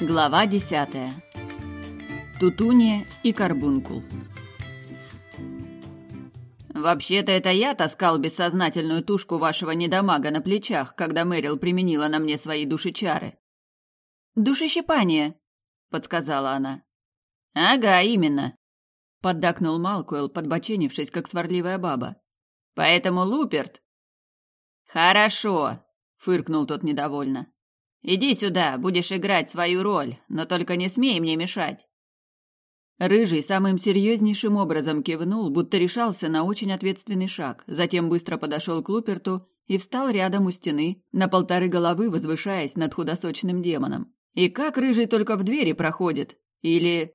Глава десятая. Тутуния и Карбункул. «Вообще-то это я таскал бессознательную тушку вашего недомага на плечах, когда Мэрил применила на мне свои душечары». «Душещипание», — подсказала она. «Ага, именно», — поддакнул Малкуэлл, подбоченившись, как сварливая баба. «Поэтому Луперт...» «Хорошо», — фыркнул тот недовольно. Иди сюда, будешь играть свою роль, но только не смей мне мешать. Рыжий самым серьезнейшим образом кивнул, будто решался на очень ответственный шаг, затем быстро подошел к Луперту и встал рядом у стены, на полторы головы возвышаясь над худосочным демоном. И как рыжий только в двери проходит? Или...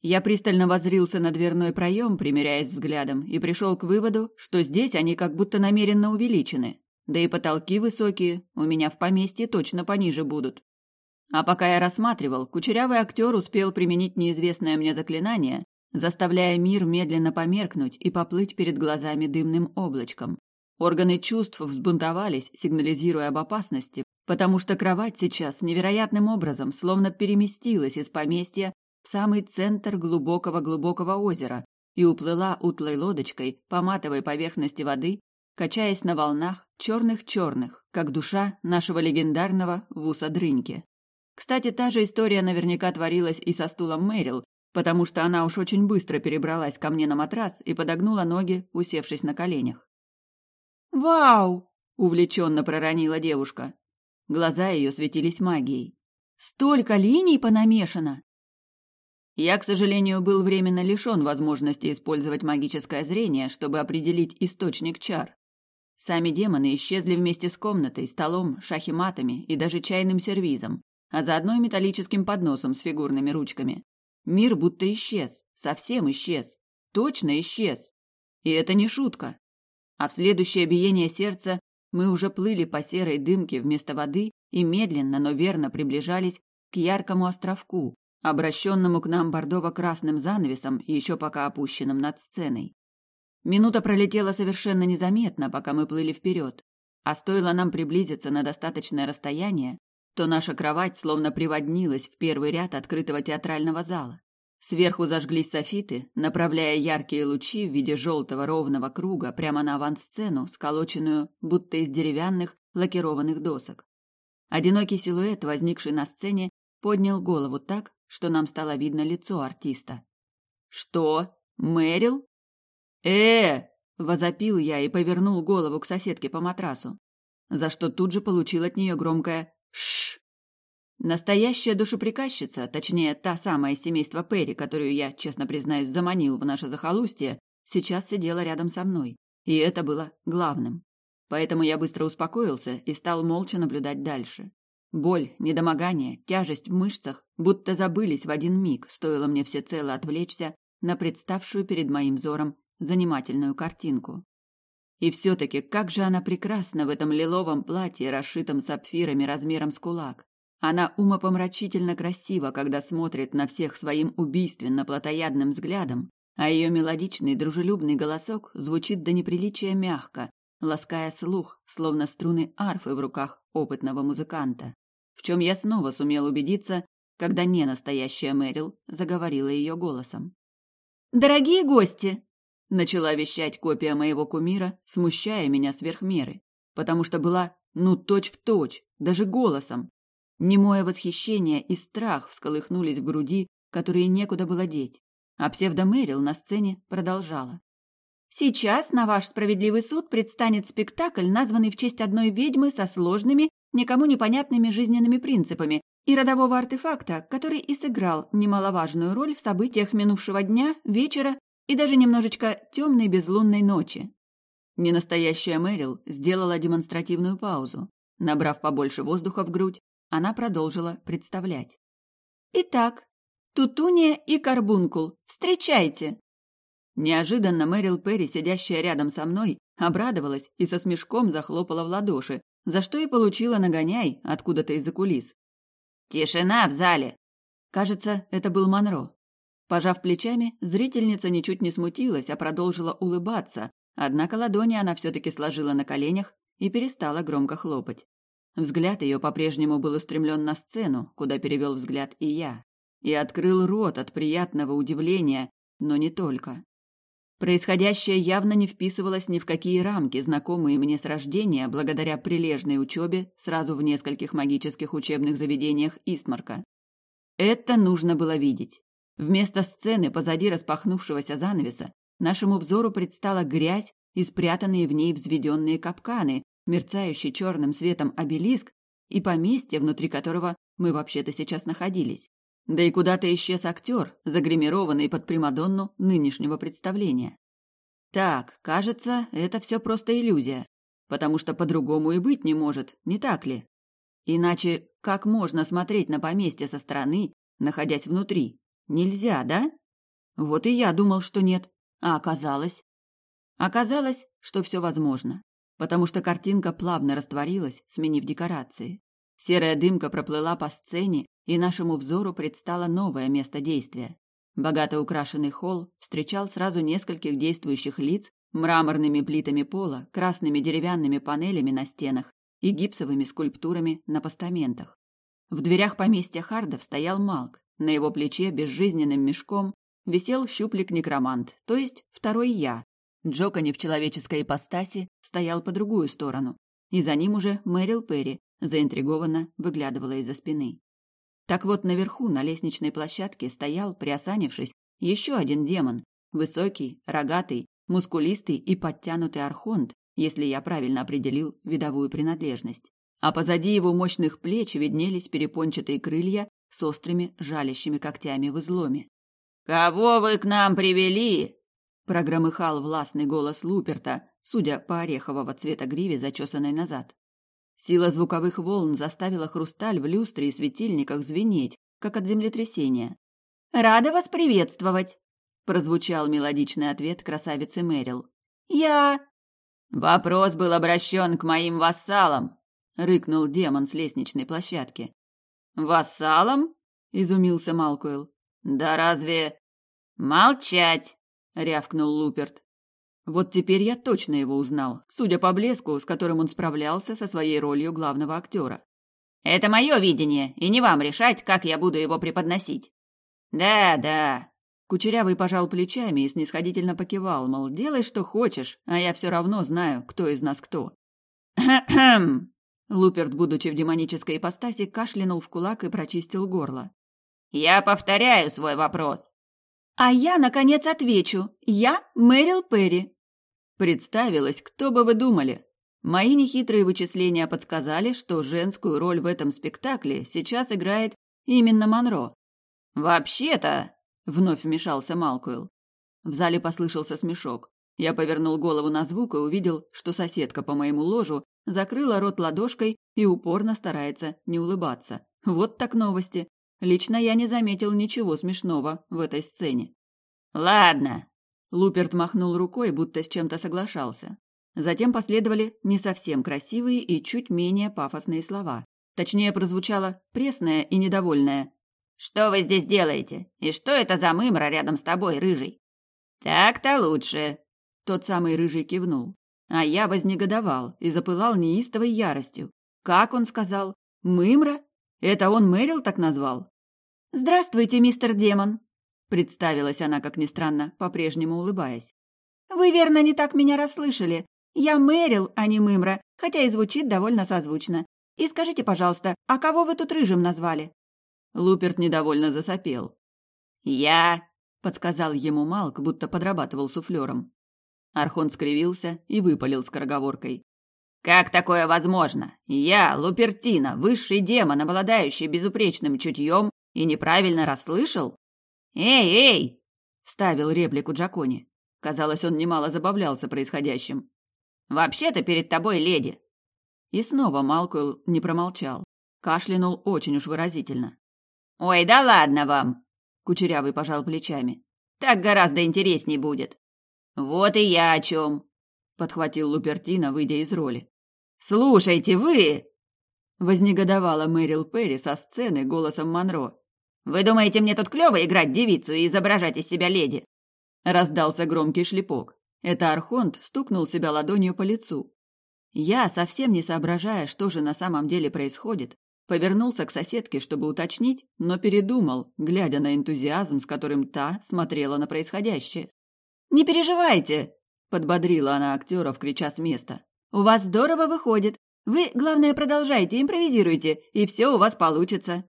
Я пристально воззрился на дверной проем, примеряясь взглядом, и пришел к выводу, что здесь они как будто намеренно увеличены. Да и потолки высокие, у меня в поместье точно пониже будут. А пока я рассматривал, кучерявый актер успел применить неизвестное мне заклинание, заставляя мир медленно померкнуть и поплыть перед глазами дымным облачком. Органы чувств взбунтовались, сигнализируя об опасности, потому что кровать сейчас невероятным образом словно переместилась из поместья в самый центр глубокого-глубокого озера и уплыла утлой лодочкой по матовой поверхности воды, качаясь на волнах черных-черных, как душа нашего легендарного Вуса Дрыньки. Кстати, та же история наверняка творилась и со стулом Мэрил, потому что она уж очень быстро перебралась ко мне на матрас и подогнула ноги, усевшись на коленях. «Вау!» — увлеченно проронила девушка. Глаза ее светились магией. «Столько линий понамешано!» Я, к сожалению, был временно лишен возможности использовать магическое зрение, чтобы определить источник чар. Сами демоны исчезли вместе с комнатой, столом, шахиматами и даже чайным сервизом, а заодно и металлическим подносом с фигурными ручками. Мир будто исчез, совсем исчез, точно исчез. И это не шутка. А в следующее биение сердца мы уже плыли по серой дымке вместо воды и медленно, но верно приближались к яркому островку, обращенному к нам бордово-красным занавесом еще пока опущенным над сценой. Минута пролетела совершенно незаметно, пока мы плыли вперед. А стоило нам приблизиться на достаточное расстояние, то наша кровать словно приводнилась в первый ряд открытого театрального зала. Сверху зажглись софиты, направляя яркие лучи в виде желтого ровного круга прямо на авансцену, сколоченную будто из деревянных лакированных досок. Одинокий силуэт, возникший на сцене, поднял голову так, что нам стало видно лицо артиста. «Что? Мэрил?» Э возопил я и повернул голову к соседке по матрасу, за что тут же получил от нее громкое «шш». Настоящая душеприказчица, точнее, та самая семейство Перри, которую я, честно признаюсь, заманил в наше захолустье, сейчас сидела рядом со мной, и это было главным. Поэтому я быстро успокоился и стал молча наблюдать дальше. Боль, недомогание, тяжесть в мышцах будто забылись в один миг, стоило мне всецело отвлечься на представшую перед моим взором занимательную картинку. И все-таки как же она прекрасна в этом лиловом платье, расшитом сапфирами размером с кулак. Она умопомрачительно красива, когда смотрит на всех своим убийственно-плотоядным взглядом, а ее мелодичный дружелюбный голосок звучит до неприличия мягко, лаская слух, словно струны арфы в руках опытного музыканта. В чем я снова сумел убедиться, когда не настоящая Мэрил заговорила ее голосом. «Дорогие гости!» Начала вещать копия моего кумира, смущая меня сверх меры, потому что была, ну, точь-в-точь, даже голосом. Немое восхищение и страх всколыхнулись в груди, которые некуда было деть. А псевдомерил на сцене продолжала. Сейчас на ваш справедливый суд предстанет спектакль, названный в честь одной ведьмы со сложными, никому непонятными жизненными принципами и родового артефакта, который и сыграл немаловажную роль в событиях минувшего дня, вечера и даже немножечко темной безлунной ночи. Ненастоящая Мэрил сделала демонстративную паузу. Набрав побольше воздуха в грудь, она продолжила представлять. «Итак, Тутуния и Карбункул, встречайте!» Неожиданно Мэрил Перри, сидящая рядом со мной, обрадовалась и со смешком захлопала в ладоши, за что и получила нагоняй откуда-то из-за кулис. «Тишина в зале!» Кажется, это был Монро. Пожав плечами, зрительница ничуть не смутилась, а продолжила улыбаться, однако ладони она все-таки сложила на коленях и перестала громко хлопать. Взгляд ее по-прежнему был устремлен на сцену, куда перевел взгляд и я. И открыл рот от приятного удивления, но не только. Происходящее явно не вписывалось ни в какие рамки, знакомые мне с рождения, благодаря прилежной учебе сразу в нескольких магических учебных заведениях Истмарка. Это нужно было видеть. Вместо сцены позади распахнувшегося занавеса нашему взору предстала грязь и спрятанные в ней взведенные капканы, мерцающий черным светом обелиск и поместье, внутри которого мы вообще-то сейчас находились. Да и куда-то исчез актер, загримированный под Примадонну нынешнего представления. Так, кажется, это все просто иллюзия, потому что по-другому и быть не может, не так ли? Иначе как можно смотреть на поместье со стороны, находясь внутри? Нельзя, да? Вот и я думал, что нет, а оказалось... Оказалось, что все возможно потому что картинка плавно растворилась, сменив декорации. Серая дымка проплыла по сцене, и нашему взору предстало новое место действия. Богато украшенный холл встречал сразу нескольких действующих лиц мраморными плитами пола, красными деревянными панелями на стенах и гипсовыми скульптурами на постаментах. В дверях поместья Хардов стоял Малк. На его плече безжизненным мешком висел щуплик-некромант, то есть второй я, Джокони в человеческой ипостаси стоял по другую сторону, и за ним уже Мэрил Перри заинтригованно выглядывала из-за спины. Так вот, наверху, на лестничной площадке, стоял, приосанившись, еще один демон, высокий, рогатый, мускулистый и подтянутый архонт, если я правильно определил видовую принадлежность. А позади его мощных плеч виднелись перепончатые крылья с острыми жалящими когтями в изломе. «Кого вы к нам привели?» прогромыхал властный голос Луперта, судя по орехового цвета гриве, зачесанной назад. Сила звуковых волн заставила хрусталь в люстре и светильниках звенеть, как от землетрясения. «Рада вас приветствовать!» – прозвучал мелодичный ответ красавицы Мэрил. «Я...» «Вопрос был обращен к моим вассалам!» – рыкнул демон с лестничной площадки. «Вассалам?» – изумился Малкуэлл. «Да разве...» «Молчать!» рявкнул Луперт. Вот теперь я точно его узнал, судя по блеску, с которым он справлялся со своей ролью главного актера. Это мое видение, и не вам решать, как я буду его преподносить. Да, да. Кучерявый пожал плечами и снисходительно покивал, мол, делай что хочешь, а я все равно знаю, кто из нас кто. Хм. Луперт, будучи в демонической ипостаси, кашлянул в кулак и прочистил горло. Я повторяю свой вопрос. А я, наконец, отвечу. Я Мэрил Перри. Представилась, кто бы вы думали. Мои нехитрые вычисления подсказали, что женскую роль в этом спектакле сейчас играет именно Монро. «Вообще-то...» — вновь вмешался Малкуэлл. В зале послышался смешок. Я повернул голову на звук и увидел, что соседка по моему ложу закрыла рот ладошкой и упорно старается не улыбаться. Вот так новости. Лично я не заметил ничего смешного в этой сцене. Ладно. Луперт махнул рукой, будто с чем-то соглашался. Затем последовали не совсем красивые и чуть менее пафосные слова. Точнее, прозвучало пресное и недовольное. «Что вы здесь делаете? И что это за мымра рядом с тобой, рыжий?» «Так-то лучше», — тот самый рыжий кивнул. А я вознегодовал и запылал неистовой яростью. Как он сказал? «Мымра? Это он Мэрил так назвал? «Здравствуйте, мистер Демон», — представилась она, как ни странно, по-прежнему улыбаясь. «Вы, верно, не так меня расслышали. Я Мэрил, а не Мымра, хотя и звучит довольно созвучно. И скажите, пожалуйста, а кого вы тут рыжим назвали?» Луперт недовольно засопел. «Я», — подсказал ему Малк, будто подрабатывал суфлером. Архон скривился и выпалил скороговоркой. «Как такое возможно? Я, Лупертина, высший демон, обладающий безупречным чутьем и неправильно расслышал? Эй, эй! вставил реплику Джакони. Казалось, он немало забавлялся происходящим. Вообще-то перед тобой леди. И снова Малкуэлл не промолчал. Кашлянул очень уж выразительно. Ой, да ладно вам, Кучерявый пожал плечами. Так гораздо интересней будет. Вот и я о чем, подхватил Лупертина, выйдя из роли. Слушайте вы, вознегодовала Мэрил Перри со сцены голосом Монро. Вы думаете, мне тут клёво играть девицу и изображать из себя леди?» Раздался громкий шлепок. Это Архонт стукнул себя ладонью по лицу. Я, совсем не соображая, что же на самом деле происходит, повернулся к соседке, чтобы уточнить, но передумал, глядя на энтузиазм, с которым та смотрела на происходящее. «Не переживайте!» – подбодрила она актеров, крича с места. «У вас здорово выходит. Вы, главное, продолжайте, импровизируйте, и все у вас получится».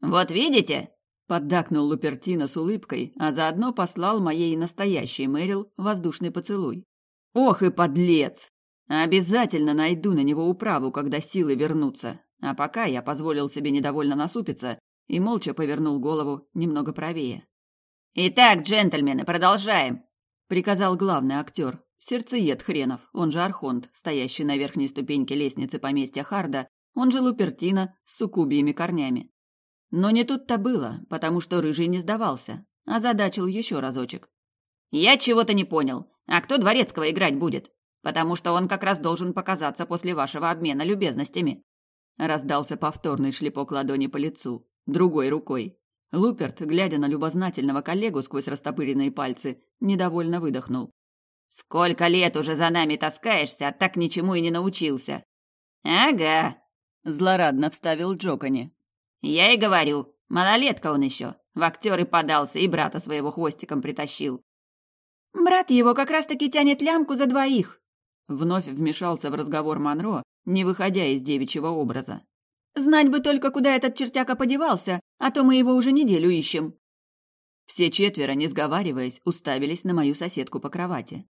«Вот видите?» – поддакнул Лупертино с улыбкой, а заодно послал моей настоящей Мэрил воздушный поцелуй. «Ох и подлец! Обязательно найду на него управу, когда силы вернутся. А пока я позволил себе недовольно насупиться и молча повернул голову немного правее. «Итак, джентльмены, продолжаем!» — приказал главный актер, сердцеед хренов, он же Архонт, стоящий на верхней ступеньке лестницы поместья Харда, он же Лупертина с суккубиями корнями. Но не тут-то было, потому что Рыжий не сдавался, а задачил еще разочек. «Я чего-то не понял. А кто Дворецкого играть будет? Потому что он как раз должен показаться после вашего обмена любезностями». Раздался повторный шлепок ладони по лицу, другой рукой. Луперт, глядя на любознательного коллегу сквозь растопыренные пальцы, недовольно выдохнул. «Сколько лет уже за нами таскаешься, а так ничему и не научился!» «Ага!» – злорадно вставил Джокони. «Я и говорю, малолетка он еще, в актеры подался и брата своего хвостиком притащил». «Брат его как раз-таки тянет лямку за двоих!» Вновь вмешался в разговор Монро, не выходя из девичьего образа. «Знать бы только, куда этот чертяка подевался, а то мы его уже неделю ищем». Все четверо, не сговариваясь, уставились на мою соседку по кровати.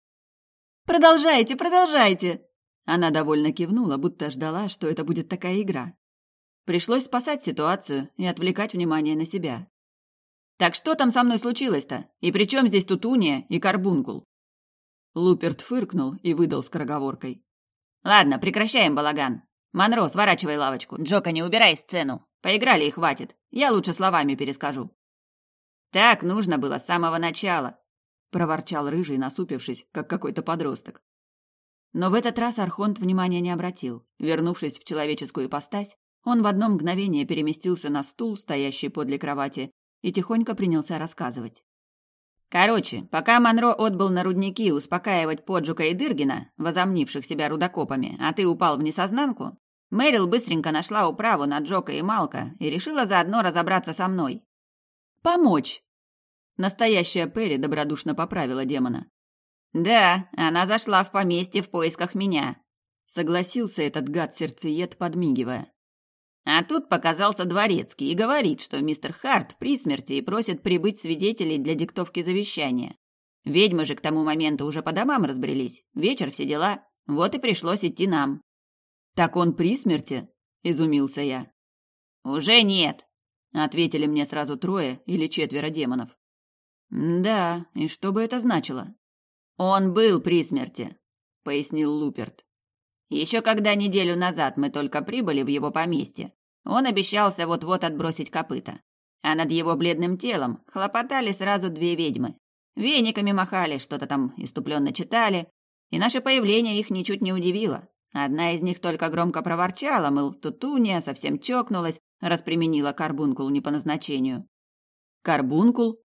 «Продолжайте, продолжайте!» Она довольно кивнула, будто ждала, что это будет такая игра. Пришлось спасать ситуацию и отвлекать внимание на себя. «Так что там со мной случилось-то? И при чем здесь Тутуния и Карбункул?» Луперт фыркнул и выдал скороговоркой. Ладно, прекращаем балаган. Монро, сворачивай лавочку. Джока, не убирай сцену. Поиграли и хватит. Я лучше словами перескажу. Так нужно было с самого начала, проворчал рыжий, насупившись, как какой-то подросток. Но в этот раз Архонт внимания не обратил. Вернувшись в человеческую ипостась, он в одно мгновение переместился на стул, стоящий подле кровати, и тихонько принялся рассказывать. Короче, пока Монро отбыл на рудники успокаивать Поджука и Дыргина, возомнивших себя рудокопами, а ты упал в несознанку, Мэрил быстренько нашла управу на Джока и Малка и решила заодно разобраться со мной. «Помочь!» Настоящая Перри добродушно поправила демона. «Да, она зашла в поместье в поисках меня», — согласился этот гад-сердцеед, подмигивая. А тут показался дворецкий и говорит, что мистер Харт при смерти и просит прибыть свидетелей для диктовки завещания. Ведьмы же к тому моменту уже по домам разбрелись. Вечер все дела. Вот и пришлось идти нам. Так он при смерти? изумился я. Уже нет, ответили мне сразу трое или четверо демонов. Да, и что бы это значило? Он был при смерти, пояснил Луперт. Еще когда неделю назад мы только прибыли в его поместье, он обещался вот-вот отбросить копыта. А над его бледным телом хлопотали сразу две ведьмы. Вениками махали, что-то там иступленно читали, и наше появление их ничуть не удивило. Одна из них только громко проворчала, мыл, Тутуния совсем чокнулась, расприменила карбункул не по назначению. Карбункул?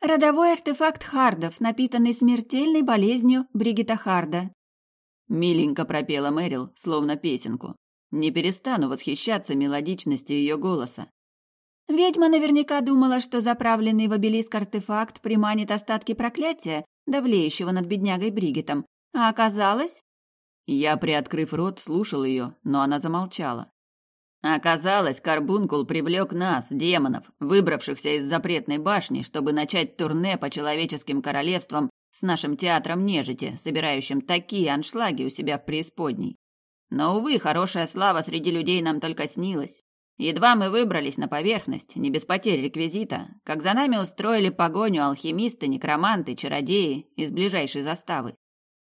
Родовой артефакт Хардов, напитанный смертельной болезнью Бригита Харда. Миленько пропела Мэрил, словно песенку. Не перестану восхищаться мелодичностью ее голоса. Ведьма наверняка думала, что заправленный в обелиск артефакт приманит остатки проклятия, давлеющего над беднягой Бригитом. А оказалось... Я, приоткрыв рот, слушал ее, но она замолчала. Оказалось, Карбункул привлек нас, демонов, выбравшихся из запретной башни, чтобы начать турне по человеческим королевствам с нашим театром нежити, собирающим такие аншлаги у себя в преисподней. Но, увы, хорошая слава среди людей нам только снилась. Едва мы выбрались на поверхность, не без потерь реквизита, как за нами устроили погоню алхимисты, некроманты, чародеи из ближайшей заставы.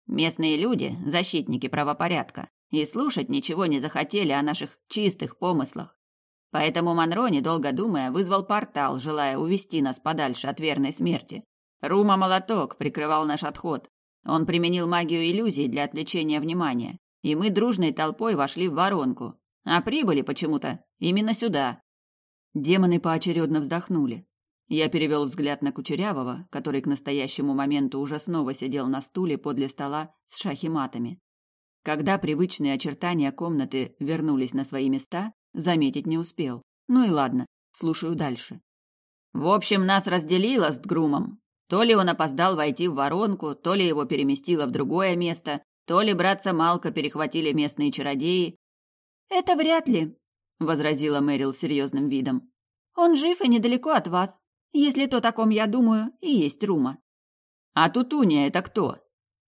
Местные люди, защитники правопорядка, и слушать ничего не захотели о наших чистых помыслах. Поэтому Монро, недолго думая, вызвал портал, желая увести нас подальше от верной смерти. Рума Молоток прикрывал наш отход. Он применил магию иллюзий для отвлечения внимания и мы дружной толпой вошли в воронку, а прибыли почему-то именно сюда. Демоны поочередно вздохнули. Я перевел взгляд на Кучерявого, который к настоящему моменту уже снова сидел на стуле подле стола с шахиматами. Когда привычные очертания комнаты вернулись на свои места, заметить не успел. Ну и ладно, слушаю дальше. В общем, нас разделило с Грумом. То ли он опоздал войти в воронку, то ли его переместило в другое место, то ли братца Малка перехватили местные чародеи. «Это вряд ли», — возразила Мэрил серьезным видом. «Он жив и недалеко от вас, если то, о ком я думаю, и есть Рума». «А Тутуния это кто?»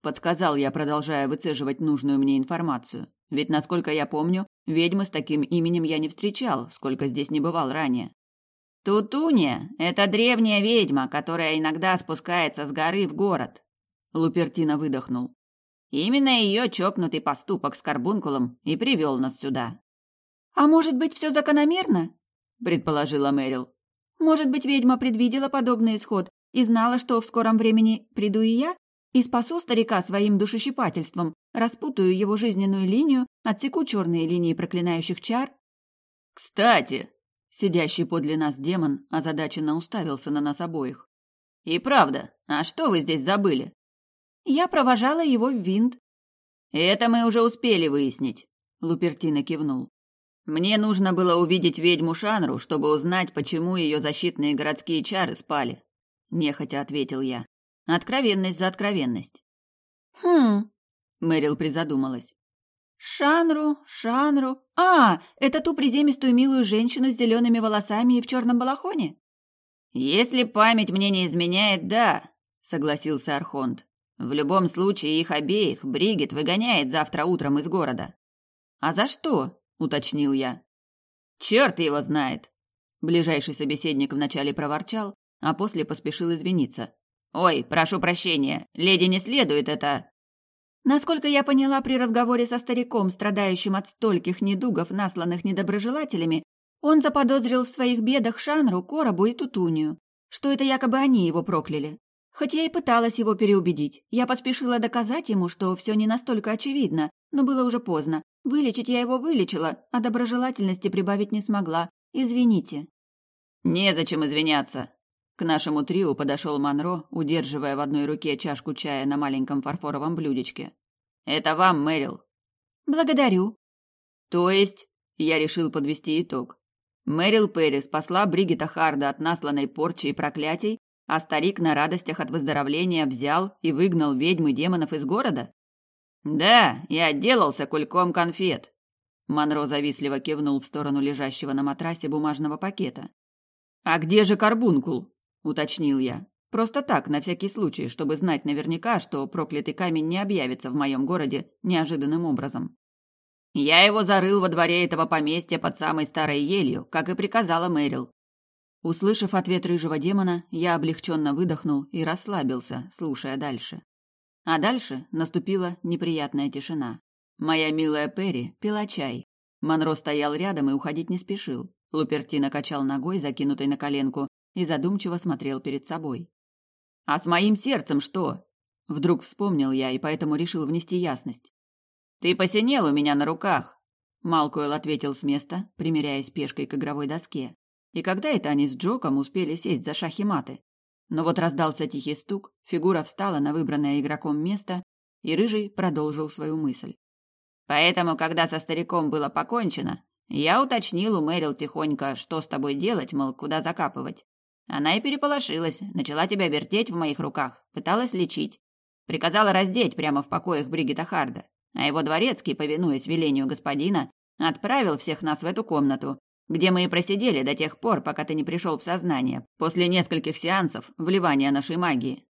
подсказал я, продолжая выцеживать нужную мне информацию. Ведь, насколько я помню, ведьмы с таким именем я не встречал, сколько здесь не бывал ранее. Тутуния – это древняя ведьма, которая иногда спускается с горы в город. Лупертина выдохнул. Именно ее чокнутый поступок с карбункулом и привел нас сюда. А может быть, все закономерно? предположила Мэрил. Может быть, ведьма предвидела подобный исход и знала, что в скором времени приду и я? И спасу старика своим душещипательством, распутаю его жизненную линию, отсеку черные линии проклинающих чар. Кстати, сидящий подле нас демон озадаченно уставился на нас обоих. И правда, а что вы здесь забыли? Я провожала его в винт. Это мы уже успели выяснить, Лупертина кивнул. Мне нужно было увидеть ведьму Шанру, чтобы узнать, почему ее защитные городские чары спали. Нехотя ответил я. Откровенность за откровенность. Хм. Мэрил призадумалась. Шанру, Шанру. А, это ту приземистую милую женщину с зелеными волосами и в черном балахоне? Если память мне не изменяет, да, согласился Архонт. В любом случае их обеих Бригит выгоняет завтра утром из города. А за что? Уточнил я. Черт его знает. Ближайший собеседник вначале проворчал, а после поспешил извиниться. Ой, прошу прощения, леди не следует это. Насколько я поняла при разговоре со стариком, страдающим от стольких недугов, насланных недоброжелателями, он заподозрил в своих бедах Шанру, Коробу и Тутунию, что это якобы они его прокляли. Хоть я и пыталась его переубедить, я поспешила доказать ему, что все не настолько очевидно, но было уже поздно. Вылечить я его вылечила, а доброжелательности прибавить не смогла. Извините. Незачем извиняться, к нашему трио подошел Монро, удерживая в одной руке чашку чая на маленьком фарфоровом блюдечке. «Это вам, Мэрил». «Благодарю». «То есть...» Я решил подвести итог. Мэрил Перри спасла Бригита Харда от насланной порчи и проклятий, а старик на радостях от выздоровления взял и выгнал ведьм и демонов из города? «Да, я отделался кульком конфет», Монро завистливо кивнул в сторону лежащего на матрасе бумажного пакета. «А где же карбункул?» уточнил я. Просто так, на всякий случай, чтобы знать наверняка, что проклятый камень не объявится в моем городе неожиданным образом. Я его зарыл во дворе этого поместья под самой старой елью, как и приказала Мэрил. Услышав ответ рыжего демона, я облегченно выдохнул и расслабился, слушая дальше. А дальше наступила неприятная тишина. Моя милая Перри пила чай. Монро стоял рядом и уходить не спешил. Лупертина качал ногой, закинутой на коленку, и задумчиво смотрел перед собой. «А с моим сердцем что?» Вдруг вспомнил я и поэтому решил внести ясность. «Ты посинел у меня на руках», — Малкойл ответил с места, примеряясь пешкой к игровой доске. И когда это они с Джоком успели сесть за шахи маты? Но вот раздался тихий стук, фигура встала на выбранное игроком место, и Рыжий продолжил свою мысль. «Поэтому, когда со стариком было покончено, я уточнил у Мэрил тихонько, что с тобой делать, мол, куда закапывать. Она и переполошилась, начала тебя вертеть в моих руках, пыталась лечить. Приказала раздеть прямо в покоях Бригита Харда. А его дворецкий, повинуясь велению господина, отправил всех нас в эту комнату, где мы и просидели до тех пор, пока ты не пришел в сознание, после нескольких сеансов вливания нашей магии.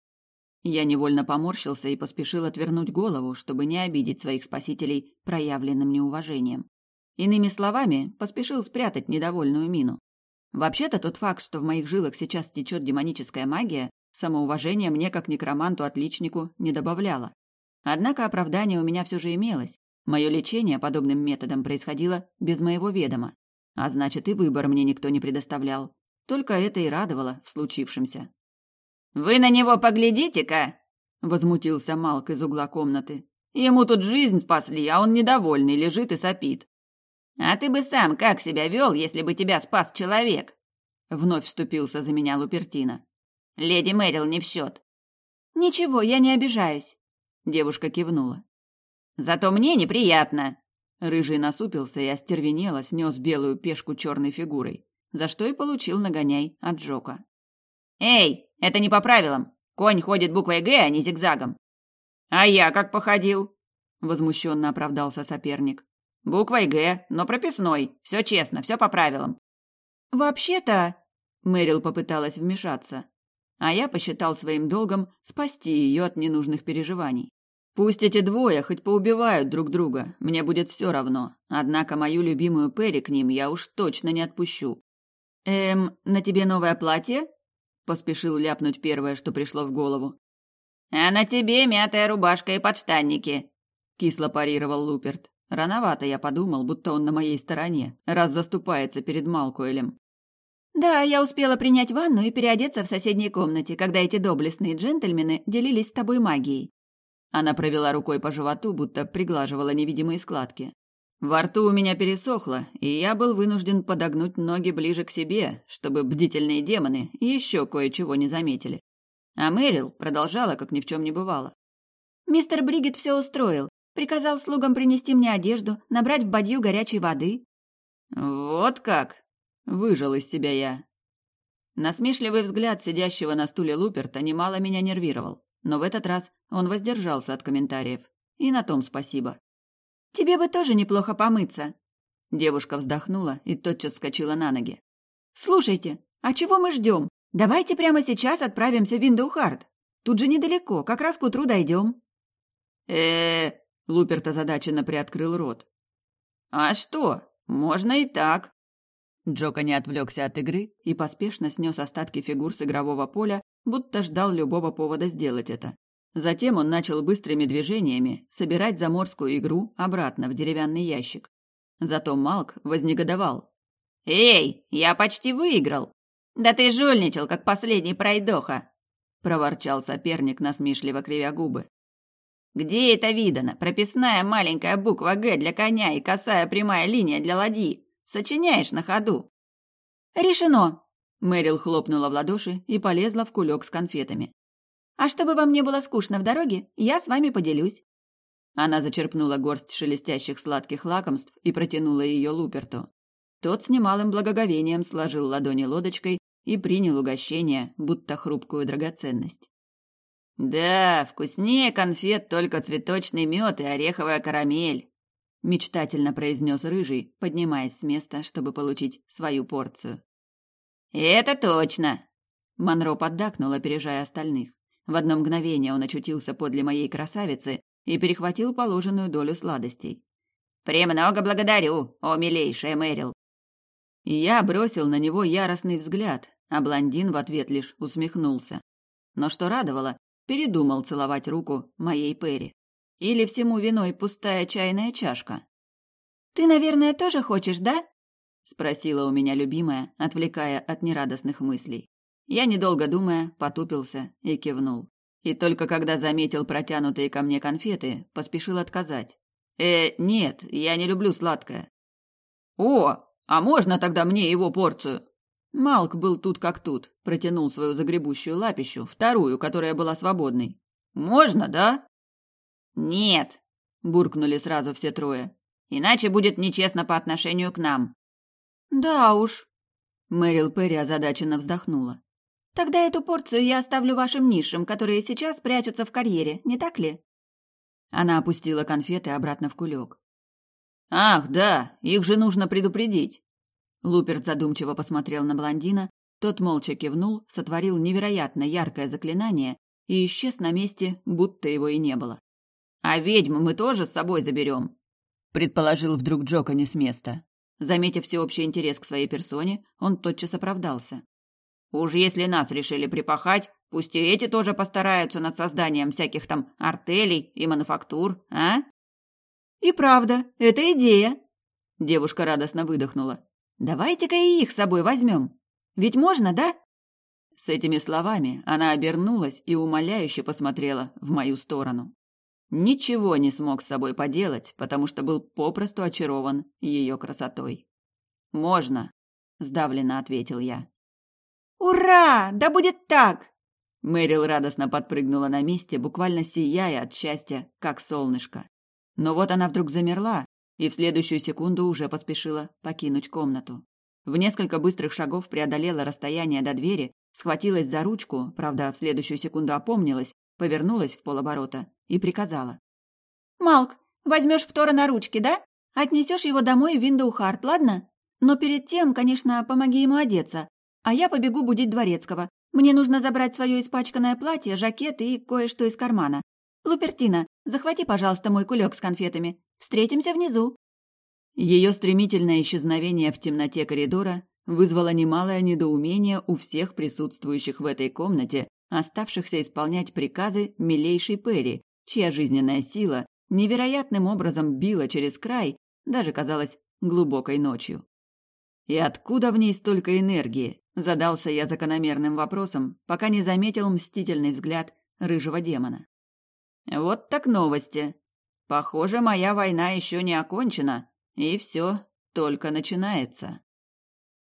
Я невольно поморщился и поспешил отвернуть голову, чтобы не обидеть своих спасителей проявленным неуважением. Иными словами, поспешил спрятать недовольную мину. Вообще-то тот факт, что в моих жилах сейчас течет демоническая магия, самоуважение мне как некроманту-отличнику не добавляло. Однако оправдание у меня все же имелось. Мое лечение подобным методом происходило без моего ведома. А значит, и выбор мне никто не предоставлял. Только это и радовало в случившемся. «Вы на него поглядите-ка!» — возмутился Малк из угла комнаты. «Ему тут жизнь спасли, а он недовольный, лежит и сопит. А ты бы сам как себя вел, если бы тебя спас человек? Вновь вступился за меня Лупертина. Леди Мэрил не в счет. Ничего, я не обижаюсь. Девушка кивнула. Зато мне неприятно. Рыжий насупился и остервенело снес белую пешку черной фигурой, за что и получил нагоняй от Джока. «Эй, это не по правилам. Конь ходит буквой «Г», а не зигзагом». «А я как походил?» — возмущенно оправдался соперник. «Буквой «Г», но прописной. Все честно, все по правилам». «Вообще-то...» — Мэрил попыталась вмешаться, а я посчитал своим долгом спасти ее от ненужных переживаний. Пусть эти двое хоть поубивают друг друга, мне будет все равно. Однако мою любимую Перри к ним я уж точно не отпущу. «Эм, на тебе новое платье?» Поспешил ляпнуть первое, что пришло в голову. «А на тебе мятая рубашка и подштанники», — кисло парировал Луперт. Рановато я подумал, будто он на моей стороне, раз заступается перед Малкуэлем. «Да, я успела принять ванну и переодеться в соседней комнате, когда эти доблестные джентльмены делились с тобой магией. Она провела рукой по животу, будто приглаживала невидимые складки. Во рту у меня пересохло, и я был вынужден подогнуть ноги ближе к себе, чтобы бдительные демоны еще кое-чего не заметили. А Мэрил продолжала, как ни в чем не бывало. «Мистер Бригет все устроил. Приказал слугам принести мне одежду, набрать в бадью горячей воды». «Вот как?» — выжил из себя я. Насмешливый взгляд сидящего на стуле Луперта немало меня нервировал но в этот раз он воздержался от комментариев. И на том спасибо. «Тебе бы тоже неплохо помыться». Девушка вздохнула и тотчас вскочила на ноги. «Слушайте, а чего мы ждем? Давайте прямо сейчас отправимся в Виндоухард. Тут же недалеко, как раз к утру дойдем». э Луперт озадаченно приоткрыл рот. «А что? Можно и так». Джока не отвлекся от игры и поспешно снес остатки фигур с игрового поля будто ждал любого повода сделать это. Затем он начал быстрыми движениями собирать заморскую игру обратно в деревянный ящик. Зато Малк вознегодовал. «Эй, я почти выиграл! Да ты жульничал, как последний пройдоха!» проворчал соперник, насмешливо кривя губы. «Где это видано? Прописная маленькая буква «Г» для коня и косая прямая линия для ладьи. Сочиняешь на ходу». «Решено!» Мэрил хлопнула в ладоши и полезла в кулек с конфетами. «А чтобы вам не было скучно в дороге, я с вами поделюсь». Она зачерпнула горсть шелестящих сладких лакомств и протянула ее Луперту. Тот с немалым благоговением сложил ладони лодочкой и принял угощение, будто хрупкую драгоценность. «Да, вкуснее конфет только цветочный мед и ореховая карамель», мечтательно произнес Рыжий, поднимаясь с места, чтобы получить свою порцию. «Это точно!» Монро поддакнул, опережая остальных. В одно мгновение он очутился подле моей красавицы и перехватил положенную долю сладостей. «Премного благодарю, о милейшая Мэрил!» Я бросил на него яростный взгляд, а блондин в ответ лишь усмехнулся. Но что радовало, передумал целовать руку моей Перри. Или всему виной пустая чайная чашка. «Ты, наверное, тоже хочешь, да?» Спросила у меня любимая, отвлекая от нерадостных мыслей. Я, недолго думая, потупился и кивнул. И только когда заметил протянутые ко мне конфеты, поспешил отказать. «Э, нет, я не люблю сладкое». «О, а можно тогда мне его порцию?» Малк был тут как тут, протянул свою загребущую лапищу, вторую, которая была свободной. «Можно, да?» «Нет», — буркнули сразу все трое. «Иначе будет нечестно по отношению к нам». «Да уж», — Мэрил Перри озадаченно вздохнула. «Тогда эту порцию я оставлю вашим низшим, которые сейчас прячутся в карьере, не так ли?» Она опустила конфеты обратно в кулек. «Ах, да, их же нужно предупредить!» Луперт задумчиво посмотрел на блондина, тот молча кивнул, сотворил невероятно яркое заклинание и исчез на месте, будто его и не было. «А ведьму мы тоже с собой заберем», — предположил вдруг Джока с места. Заметив всеобщий интерес к своей персоне, он тотчас оправдался. «Уж если нас решили припахать, пусть и эти тоже постараются над созданием всяких там артелей и мануфактур, а?» «И правда, это идея!» Девушка радостно выдохнула. «Давайте-ка и их с собой возьмем. Ведь можно, да?» С этими словами она обернулась и умоляюще посмотрела в мою сторону. Ничего не смог с собой поделать, потому что был попросту очарован ее красотой. «Можно», — сдавленно ответил я. «Ура! Да будет так!» Мэрил радостно подпрыгнула на месте, буквально сияя от счастья, как солнышко. Но вот она вдруг замерла и в следующую секунду уже поспешила покинуть комнату. В несколько быстрых шагов преодолела расстояние до двери, схватилась за ручку, правда, в следующую секунду опомнилась, повернулась в полоборота и приказала. «Малк, возьмешь Втора на ручки, да? Отнесешь его домой в Виндоухарт, ладно? Но перед тем, конечно, помоги ему одеться. А я побегу будить Дворецкого. Мне нужно забрать свое испачканное платье, жакет и кое-что из кармана. Лупертина, захвати, пожалуйста, мой кулек с конфетами. Встретимся внизу». Ее стремительное исчезновение в темноте коридора вызвало немалое недоумение у всех присутствующих в этой комнате, оставшихся исполнять приказы милейшей Перри, чья жизненная сила невероятным образом била через край, даже казалось глубокой ночью. И откуда в ней столько энергии? Задался я закономерным вопросом, пока не заметил мстительный взгляд рыжего демона. Вот так новости. Похоже, моя война еще не окончена, и все только начинается.